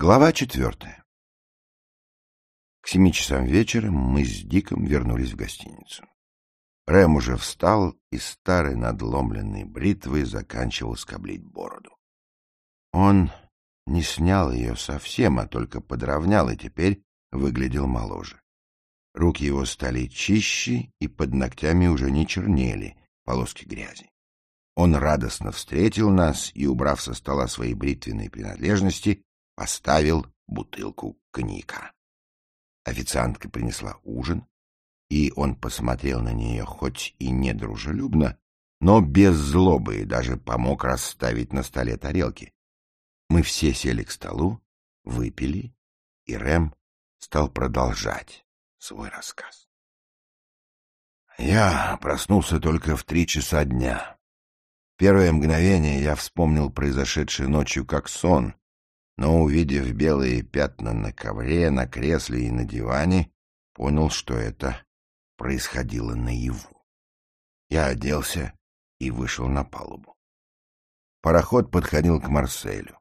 Глава четвертая. К семи часам вечера мы с Диком вернулись в гостиницу. Рэм уже встал и старой надломленной бритвой заканчивал скоблить бороду. Он не снял ее совсем, а только подровнял, и теперь выглядел моложе. Руки его стали чище, и под ногтями уже не чернели полоски грязи. Он радостно встретил нас и, убрав со стола свои бритвенные принадлежности, поставил бутылку коньяка. Официантка принесла ужин, и он посмотрел на нее хоть и недружелюбно, но без злобы и даже помог расставить на столе тарелки. Мы все сели к столу, выпили, и Рэм стал продолжать свой рассказ. Я проснулся только в три часа дня. Первое мгновение я вспомнил произошедшее ночью как сон, но, увидев белые пятна на ковре, на кресле и на диване, понял, что это происходило наяву. Я оделся и вышел на палубу. Пароход подходил к Марселю.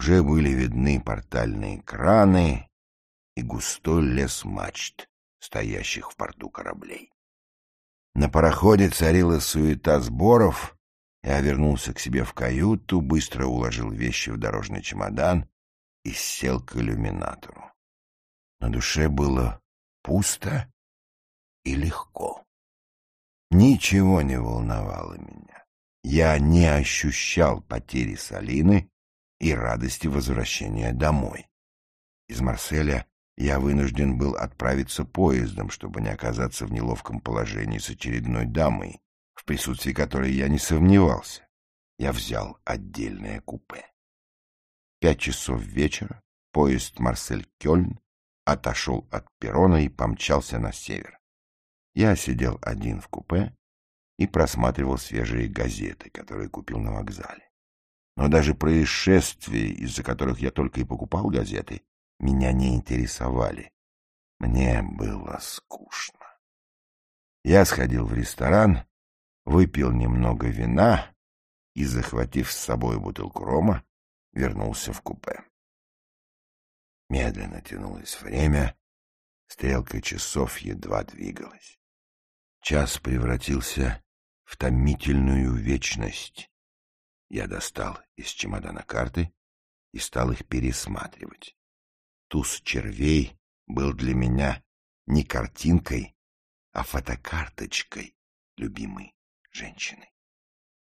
Уже были видны портальные краны и густой лес мачт, стоящих в порту кораблей. На пароходе царила суета сборов — я вернулся к себе в каюту, быстро уложил вещи в дорожный чемодан и сел к иллюминатору. На душе было пусто и легко. Ничего не волновало меня. Я не ощущал потери Салины и радости возвращения домой. Из Марселя я вынужден был отправиться поездом, чтобы не оказаться в неловком положении с очередной дамой, присутствии которой я не сомневался. Я взял отдельное купе. Пять часов вечера поезд Марсель-Кёльн отошел от перрона и помчался на север. Я сидел один в купе и просматривал свежие газеты, которые купил на вокзале. Но даже происшествия, из-за которых я только и покупал газеты, меня не интересовали. Мне было скучно. Я сходил в ресторан выпил немного вина и, захватив с собой бутылку рома, вернулся в купе. Медленно тянулось время, стрелка часов едва двигалась. Час превратился в томительную вечность. Я достал из чемодана карты и стал их пересматривать. Туз червей был для меня не картинкой, а фотокарточкой любимой женщины.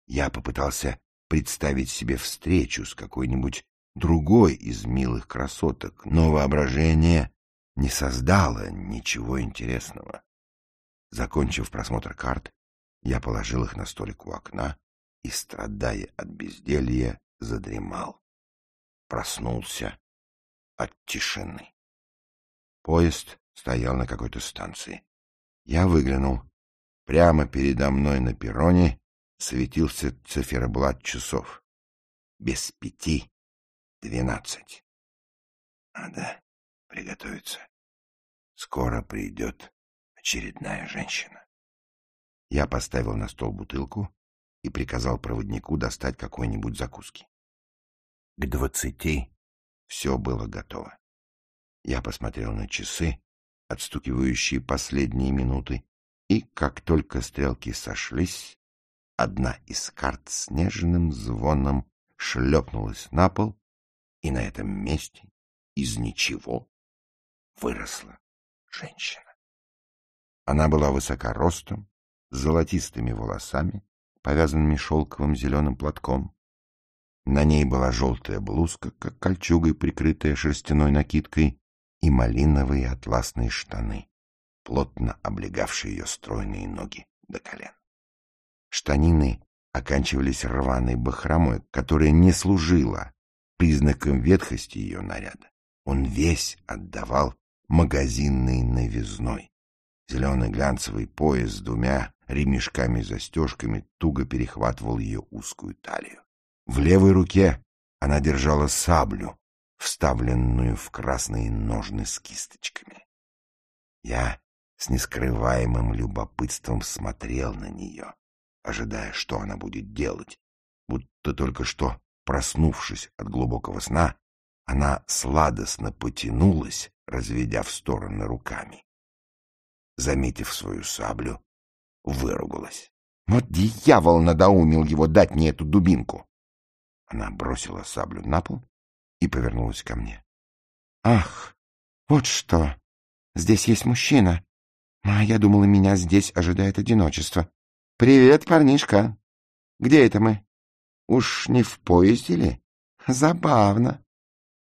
Я попытался представить себе встречу с какой-нибудь другой из милых красоток, но воображение не создало ничего интересного. Закончив просмотр карт, я положил их на столик у окна и, страдая от безделья, задремал. Проснулся от тишины. Поезд стоял на какой-то станции. Я выглянул. Прямо передо мной на перроне светился циферблат часов. Без пяти двенадцать. Надо приготовиться. Скоро придет очередная женщина. Я поставил на стол бутылку и приказал проводнику достать какой-нибудь закуски. К двадцати все было готово. Я посмотрел на часы, отстукивающие последние минуты, и как только стрелки сошлись, одна из карт с нежным звоном шлепнулась на пол, и на этом месте из ничего выросла женщина. Она была высока ростом, с золотистыми волосами, повязанными шелковым зеленым платком. На ней была желтая блузка, как кольчугой, прикрытая шерстяной накидкой, и малиновые атласные штаны плотно облегавшие ее стройные ноги до колен. Штанины оканчивались рваной бахромой, которая не служила признаком ветхости ее наряда. Он весь отдавал магазинной новизной. Зеленый глянцевый пояс с двумя ремешками-застежками туго перехватывал ее узкую талию. В левой руке она держала саблю, вставленную в красные ножны с кисточками. Я с нескрываемым любопытством смотрел на нее, ожидая, что она будет делать, будто только что, проснувшись от глубокого сна, Она сладостно потянулась, разведя в стороны руками. Заметив свою саблю, выругалась. Вот дьявол надоумил его дать мне эту дубинку. Она бросила саблю на пол и повернулась ко мне. — Ах, вот что! Здесь есть мужчина. А я думала, меня здесь ожидает одиночество. — Привет, парнишка. Где это мы? Уж не в поезде ли? Забавно.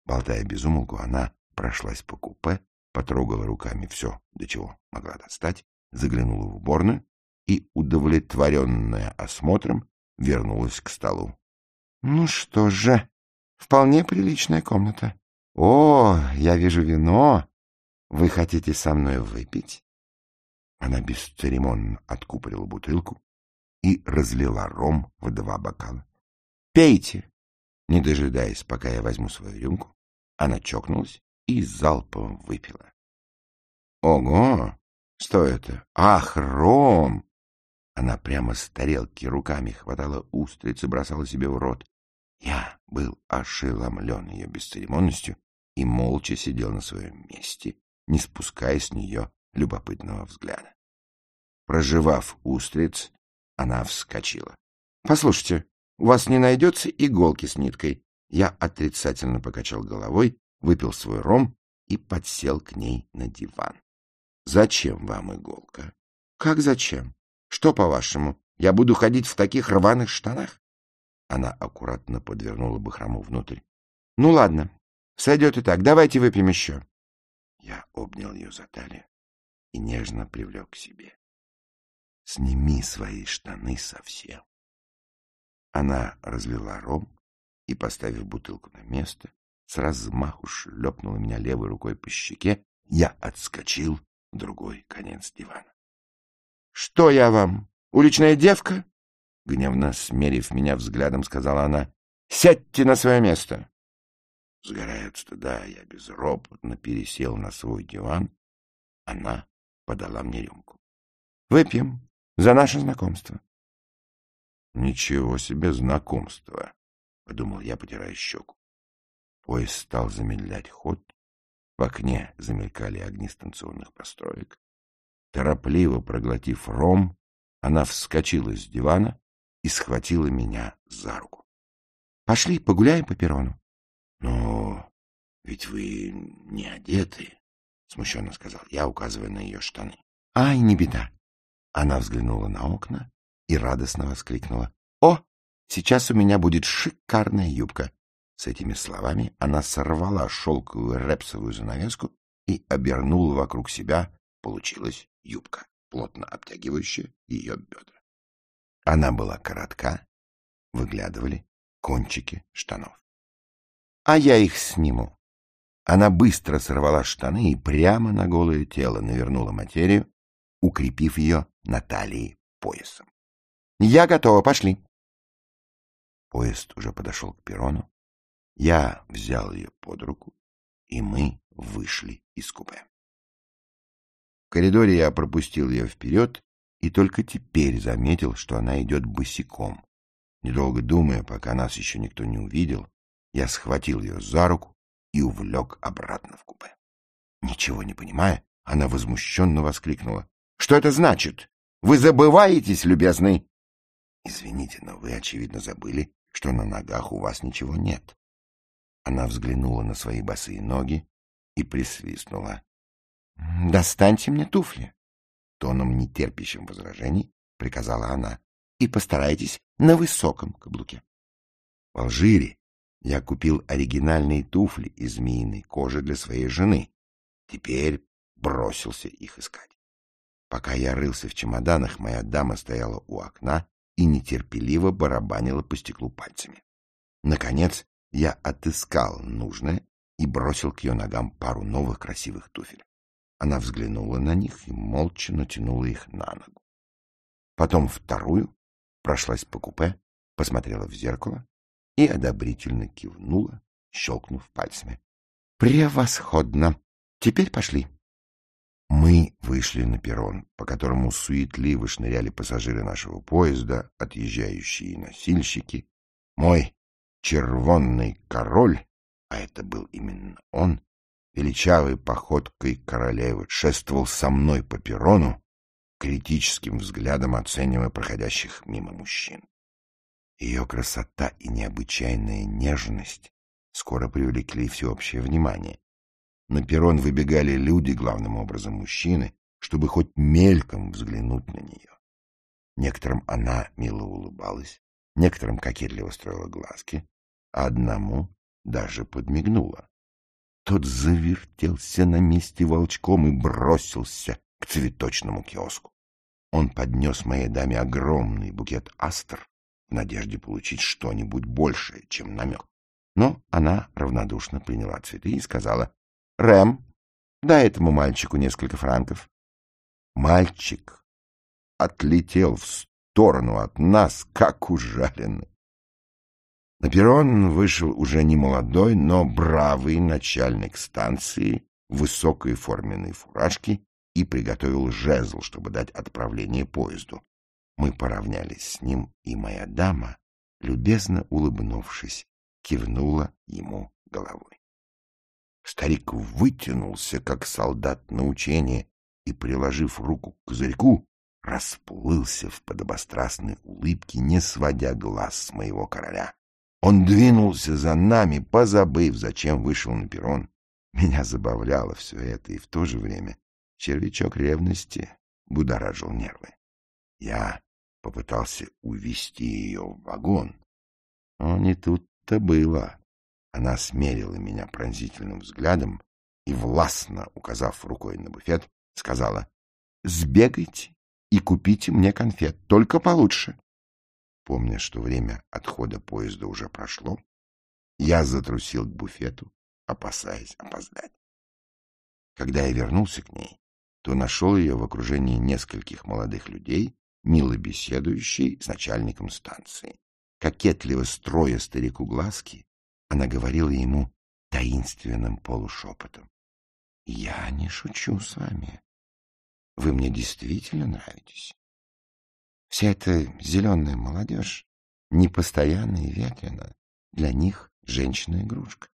Болтая без умолку, она прошлась по купе, потрогала руками все, до чего могла достать, заглянула в уборную и, удовлетворенная осмотром, вернулась к столу. — Ну что же, вполне приличная комната. — О, я вижу вино. Вы хотите со мной выпить? Она бесцеремонно откупорила бутылку и разлила ром в два бокала. — Пейте! Не дожидаясь, пока я возьму свою рюмку, она чокнулась и залпом выпила. — Ого! Что это? Ах, ром! Она прямо с тарелки руками хватала устрицы, бросала себе в рот. Я был ошеломлен ее бесцеремонностью и молча сидел на своем месте, не спуская с нее любопытного взгляда. Проживав устриц, она вскочила. — Послушайте, у вас не найдется иголки с ниткой? Я отрицательно покачал головой, выпил свой ром и подсел к ней на диван. — Зачем вам иголка? — Как зачем? Что, по-вашему, я буду ходить в таких рваных штанах? Она аккуратно подвернула бахрому внутрь. — Ну, ладно, сойдет и так. Давайте выпьем еще. Я обнял ее за талию и нежно привлек к себе. — Сними свои штаны совсем. Она разлила ром и, поставив бутылку на место, с размаху шлепнула меня левой рукой по щеке. Я отскочил в другой конец дивана. Что я вам, уличная девка? Гневно смерив меня взглядом, сказала она. Сядьте на свое место. Сгорая от стыда, я безропотно пересел на свой диван. Она подала мне рюмку. Выпьем за наше знакомство. Ничего себе знакомство, подумал я, потирая щеку. Поезд стал замедлять ход. В окне замелькали огни станционных построек. Торопливо проглотив ром, она вскочила с дивана и схватила меня за руку. — Пошли, погуляем по перрону. — Но ведь вы не одеты, — смущенно сказал я, указывая на ее штаны. — Ай, не беда. Она взглянула на окна и радостно воскликнула. — О, сейчас у меня будет шикарная юбка. С этими словами она сорвала шелковую репсовую занавеску и обернула вокруг себя. Получилось юбка, плотно обтягивающая ее бедра. Она была коротка, выглядывали кончики штанов. А я их сниму. Она быстро сорвала штаны и прямо на голое тело навернула материю, укрепив ее на талии поясом. «Я готова, пошли!» Поезд уже подошел к перрону. Я взял ее под руку, и мы вышли из купе. В коридоре я пропустил ее вперед и только теперь заметил, что она идет босиком. Недолго думая, пока нас еще никто не увидел, я схватил ее за руку и увлек обратно в купе. Ничего не понимая, она возмущенно воскликнула. — Что это значит? Вы забываетесь, любезный? — Извините, но вы, очевидно, забыли, что на ногах у вас ничего нет. Она взглянула на свои босые ноги и присвистнула. — Достаньте мне туфли, — тоном нетерпящим возражений приказала она, — и постарайтесь на высоком каблуке. В Алжире я купил оригинальные туфли из змеиной кожи для своей жены. Теперь бросился их искать. Пока я рылся в чемоданах, моя дама стояла у окна и нетерпеливо барабанила по стеклу пальцами. Наконец я отыскал нужное и бросил к ее ногам пару новых красивых туфель. Она взглянула на них и молча натянула их на ногу. Потом вторую, прошлась по купе, посмотрела в зеркало и одобрительно кивнула, щелкнув пальцами. — Превосходно! Теперь пошли. Мы вышли на перрон, по которому суетливо шныряли пассажиры нашего поезда, отъезжающие носильщики. Мой червонный король а это был именно он, величавой походкой королевы шествовал со мной по перрону, критическим взглядом оценивая проходящих мимо мужчин. Ее красота и необычайная нежность скоро привлекли всеобщее внимание. На перрон выбегали люди, главным образом мужчины, чтобы хоть мельком взглянуть на нее. Некоторым она мило улыбалась, некоторым кокетливо строила глазки, а одному даже подмигнула. Тот завертелся на месте волчком и бросился к цветочному киоску. Он поднес моей даме огромный букет астр в надежде получить что-нибудь большее, чем намек. Но она равнодушно приняла цветы и сказала, «Рэм, дай этому мальчику несколько франков». Мальчик отлетел в сторону от нас, как ужаленный. На перрон вышел уже не молодой, но бравый начальник станции в высокой форменной фуражке и приготовил жезл, чтобы дать отправление поезду. Мы поравнялись с ним, и моя дама, любезно улыбнувшись, кивнула ему головой. Старик вытянулся, как солдат на учение, и, приложив руку к козырьку, расплылся в подобострастной улыбке, не сводя глаз с моего короля. Он двинулся за нами, позабыв, зачем вышел на перрон. Меня забавляло все это, и в то же время червячок ревности будоражил нервы. Я попытался увести ее в вагон. Но не тут-то было. Она смерила меня пронзительным взглядом и, властно указав рукой на буфет, сказала, «Сбегайте и купите мне конфет, только получше». Помня, что время отхода поезда уже прошло, я затрусил к буфету, опасаясь опоздать. Когда я вернулся к ней, то нашел ее в окружении нескольких молодых людей, мило беседующей с начальником станции. Кокетливо строя старику глазки, она говорила ему таинственным полушепотом. — Я не шучу с вами. Вы мне действительно нравитесь. Вся эта зеленая молодежь непостоянна и ветрена. Для них женщина-игрушка.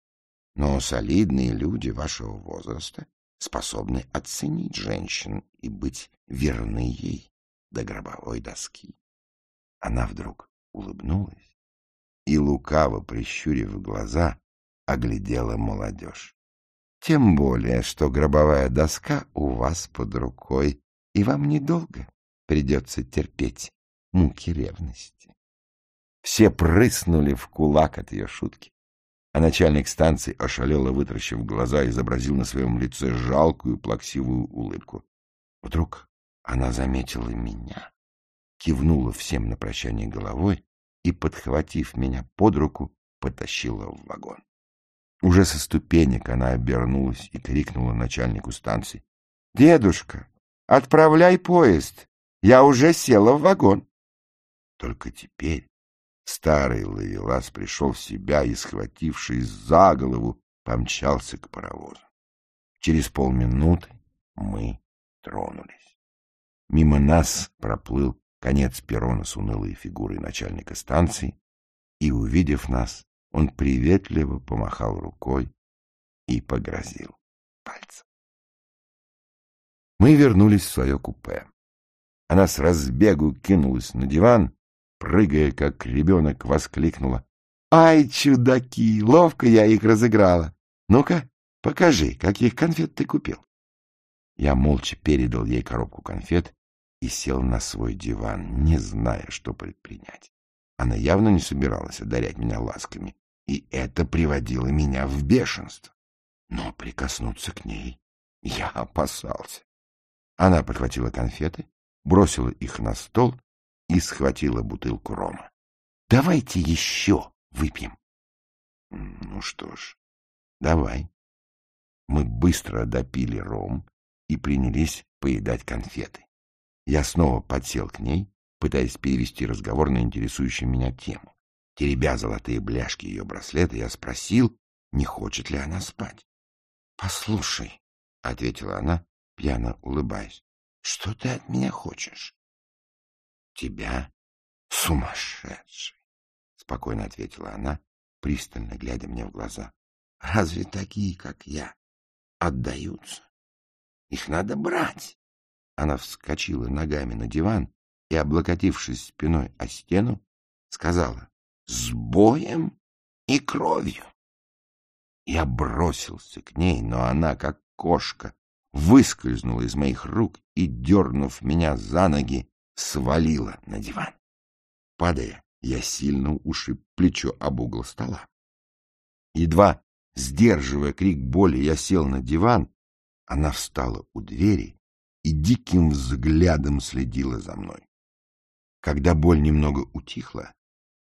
Но солидные люди вашего возраста способны оценить женщин и быть верны ей до гробовой доски. Она вдруг улыбнулась и, лукаво прищурив глаза, оглядела молодежь. Тем более, что гробовая доска у вас под рукой, и вам недолго придется терпеть муки ревности. Все прыснули в кулак от ее шутки, а начальник станции, ошалело вытращив глаза, изобразил на своем лице жалкую плаксивую улыбку. Вдруг она заметила меня, кивнула всем на прощание головой и, подхватив меня под руку, потащила в вагон. Уже со ступенек она обернулась и крикнула начальнику станции. — Дедушка, отправляй поезд! Я уже села в вагон. Только теперь старый ловелас пришел в себя и, схватившись за голову, помчался к паровозу. Через полминуты мы тронулись. Мимо нас проплыл конец перрона с унылой фигурой начальника станции, и, увидев нас, он приветливо помахал рукой и погрозил пальцем. Мы вернулись в свое купе. Она с разбегу кинулась на диван, прыгая, как ребенок, воскликнула. — Ай, чудаки! Ловко я их разыграла! Ну-ка, покажи, каких конфет ты купил. Я молча передал ей коробку конфет и сел на свой диван, не зная, что предпринять. Она явно не собиралась одарять меня ласками, и это приводило меня в бешенство. Но прикоснуться к ней я опасался. Она подхватила конфеты, бросила их на стол и схватила бутылку рома. — Давайте еще выпьем. — Ну что ж, давай. Мы быстро допили ром и принялись поедать конфеты. Я снова подсел к ней, пытаясь перевести разговор на интересующую меня тему. Теребя золотые бляшки ее браслета, я спросил, не хочет ли она спать. — Послушай, — ответила она, пьяно улыбаясь, — что ты от меня хочешь? — Тебя сумасшедший, — спокойно ответила она, пристально глядя мне в глаза. — Разве такие, как я, отдаются? Их надо брать. Она вскочила ногами на диван и, облокотившись спиной о стену, сказала «С боем и кровью». Я бросился к ней, но она, как кошка, выскользнула из моих рук и, дернув меня за ноги, свалила на диван. Падая, я сильно ушиб плечо об угол стола. Едва сдерживая крик боли, я сел на диван, она встала у двери и диким взглядом следила за мной. Когда боль немного утихла,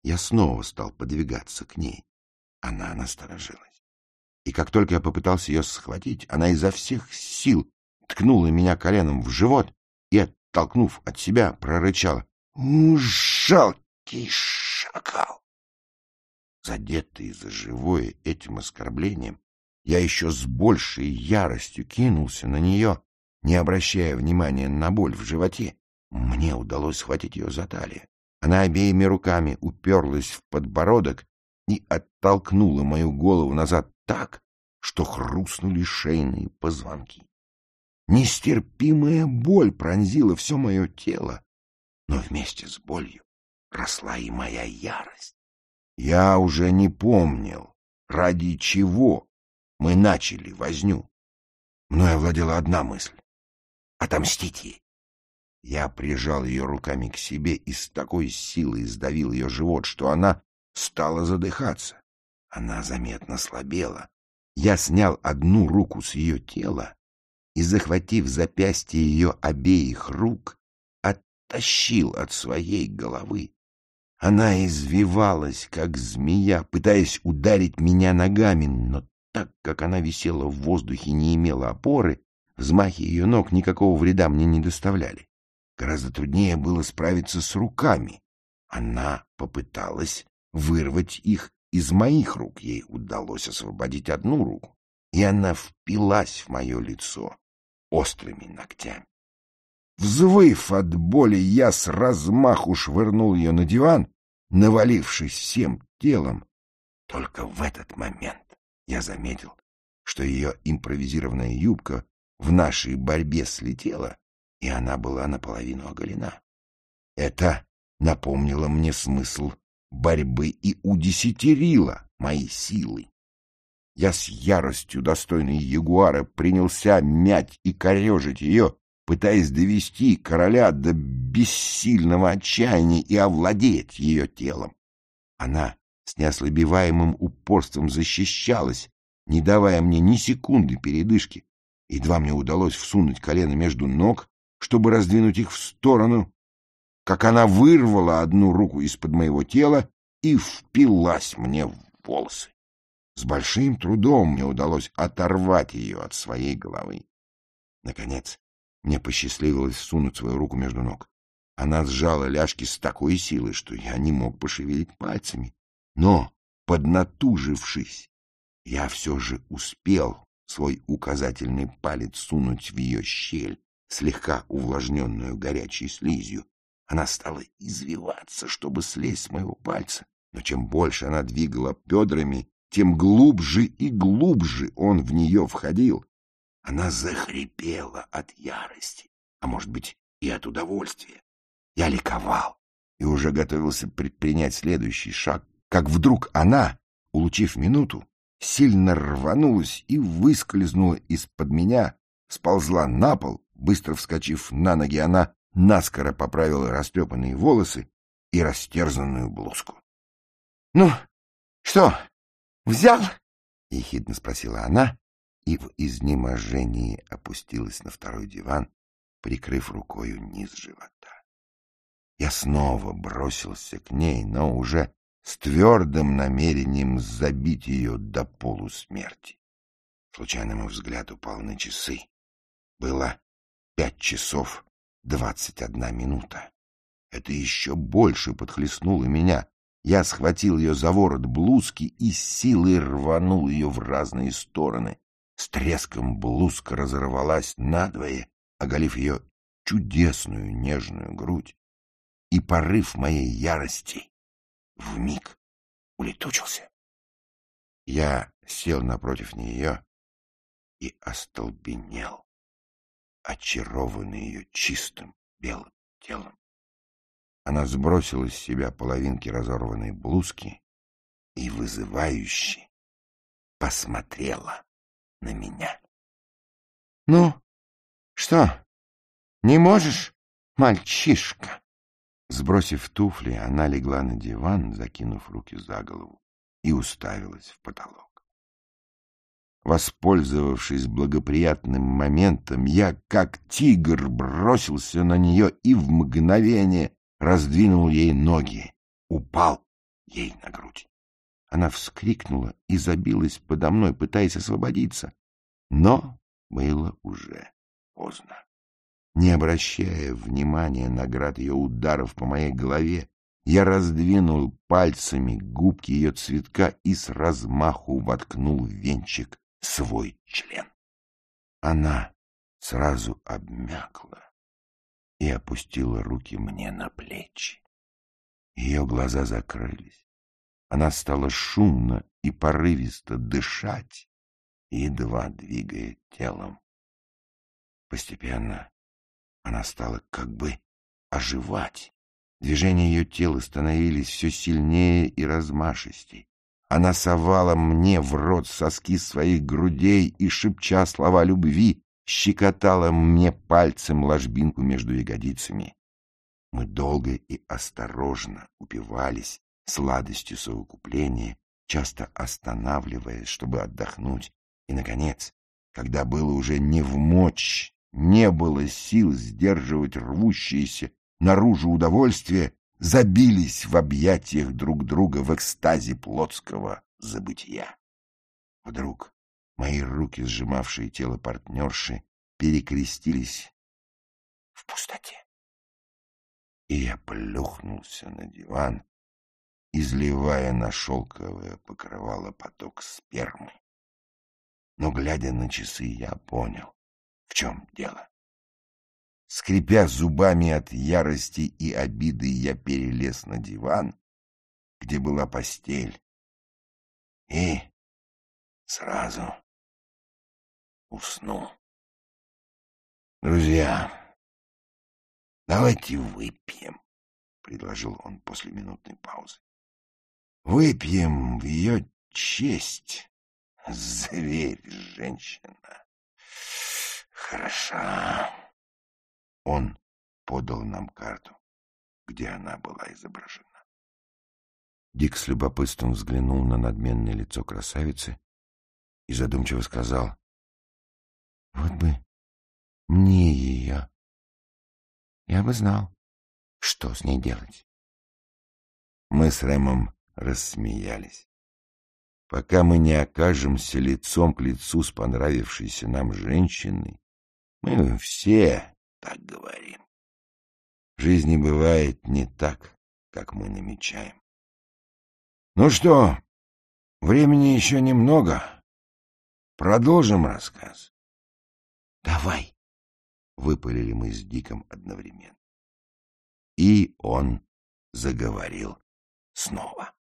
я снова стал подвигаться к ней. Она насторожилась. И как только я попытался ее схватить, она изо всех сил ткнула меня коленом в живот и, оттолкнув от себя, прорычала. — Жалкий шакал! Задетый за живое этим оскорблением, я еще с большей яростью кинулся на нее, не обращая внимания на боль в животе. Мне удалось схватить ее за талию. Она обеими руками уперлась в подбородок и оттолкнула мою голову назад так, что хрустнули шейные позвонки. Нестерпимая боль пронзила все мое тело, но вместе с болью росла и моя ярость. Я уже не помнил, ради чего мы начали возню. Мною овладела одна мысль — отомстить ей. Я прижал ее руками к себе и с такой силой сдавил ее живот, что она стала задыхаться. Она заметно слабела. Я снял одну руку с ее тела и, захватив запястье ее обеих рук, оттащил от своей головы. Она извивалась, как змея, пытаясь ударить меня ногами, но так как она висела в воздухе и не имела опоры, взмахи ее ног никакого вреда мне не доставляли. Гораздо труднее было справиться с руками. Она попыталась вырвать их из моих рук. Ей удалось освободить одну руку, и она впилась в мое лицо острыми ногтями. Взвыв от боли, я с размаху швырнул ее на диван, навалившись всем телом. Только в этот момент я заметил, что ее импровизированная юбка в нашей борьбе слетела, и она была наполовину оголена. Это напомнило мне смысл борьбы и удесятерило мои силы. Я с яростью достойной ягуара принялся мять и корежить ее, пытаясь довести короля до бессильного отчаяния и овладеть ее телом. Она с неослабеваемым упорством защищалась, не давая мне ни секунды передышки. Едва мне удалось всунуть колено между ног, чтобы раздвинуть их в сторону, как она вырвала одну руку из-под моего тела и впилась мне в волосы. С большим трудом мне удалось оторвать ее от своей головы. Наконец, мне посчастливилось сунуть свою руку между ног. Она сжала ляжки с такой силой, что я не мог пошевелить пальцами. Но, поднатужившись, я все же успел свой указательный палец сунуть в ее щель, слегка увлажненную горячей слизью. Она стала извиваться, чтобы слезть с моего пальца, но чем больше она двигала бедрами, тем глубже и глубже он в нее входил. Она захрипела от ярости, а может быть и от удовольствия. Я ликовал и уже готовился предпринять следующий шаг, как вдруг она, улучив минуту, сильно рванулась и выскользнула из-под меня, сползла на пол, быстро вскочив на ноги, она наскоро поправила растрепанные волосы и растерзанную блузку. — Ну, что, взял? — ехидно спросила она, и в изнеможении опустилась на второй диван, прикрыв рукою низ живота. Я снова бросился к ней, но уже с твердым намерением забить ее до полусмерти. Случайно мой взгляд упал на часы. Было пять часов двадцать одна минута. Это еще больше подхлестнуло меня. Я схватил ее за ворот блузки и силой рванул ее в разные стороны. С треском блузка разорвалась надвое, оголив ее чудесную нежную грудь, и порыв моей ярости вмиг улетучился. Я сел напротив нее и остолбенел, очарованный ее чистым белым телом. Она сбросила с себя половинки разорванной блузки и вызывающе посмотрела на меня. — Ну, что, не можешь, мальчишка? Сбросив туфли, она легла на диван, закинув руки за голову, и уставилась в потолок. Воспользовавшись благоприятным моментом, я, как тигр, бросился на нее и в мгновение раздвинул ей ноги, упал ей на грудь. Она вскрикнула и забилась подо мной, пытаясь освободиться. Но было уже поздно. Не обращая внимания на град ее ударов по моей голове, я раздвинул пальцами губки ее цветка и с размаху воткнул в венчик свой член. Она сразу обмякла и опустила руки мне на плечи. Ее глаза закрылись. Она стала шумно и порывисто дышать, едва двигая телом. Постепенно она стала как бы оживать. Движения ее тела становились все сильнее и размашистей. Она совала мне в рот соски своих грудей и, шепча слова любви, щекотала мне пальцем ложбинку между ягодицами. Мы долго и осторожно упивались сладостью совокупления, часто останавливаясь, чтобы отдохнуть. И, наконец, когда было уже не в мочь, не было сил сдерживать рвущееся наружу удовольствие, забились в объятиях друг друга в экстазе плотского забытия. Вдруг мои руки, сжимавшие тело партнерши, перекрестились в пустоте. И я плюхнулся на диван, изливая на шелковое покрывало поток спермы. Но, глядя на часы, я понял, в чем дело. Скрипя зубами от ярости и обиды, я перелез на диван, где была постель, и сразу уснул. «Друзья, давайте выпьем», — предложил он после минутной паузы. «Выпьем в ее честь, зверь, Хороша». Он подал нам карту, где она была изображена. Дик с любопытством взглянул на надменное лицо красавицы и задумчиво сказал, «Вот бы мне ее. Я бы знал, что с ней делать». Мы с Рэмом рассмеялись. Пока мы не окажемся лицом к лицу с понравившейся нам женщиной, мы все так говорим. Жизни бывает не так, как мы намечаем. Ну что, времени еще немного. Продолжим рассказ. Давай, выпалили мы с Диком одновременно. И он заговорил снова.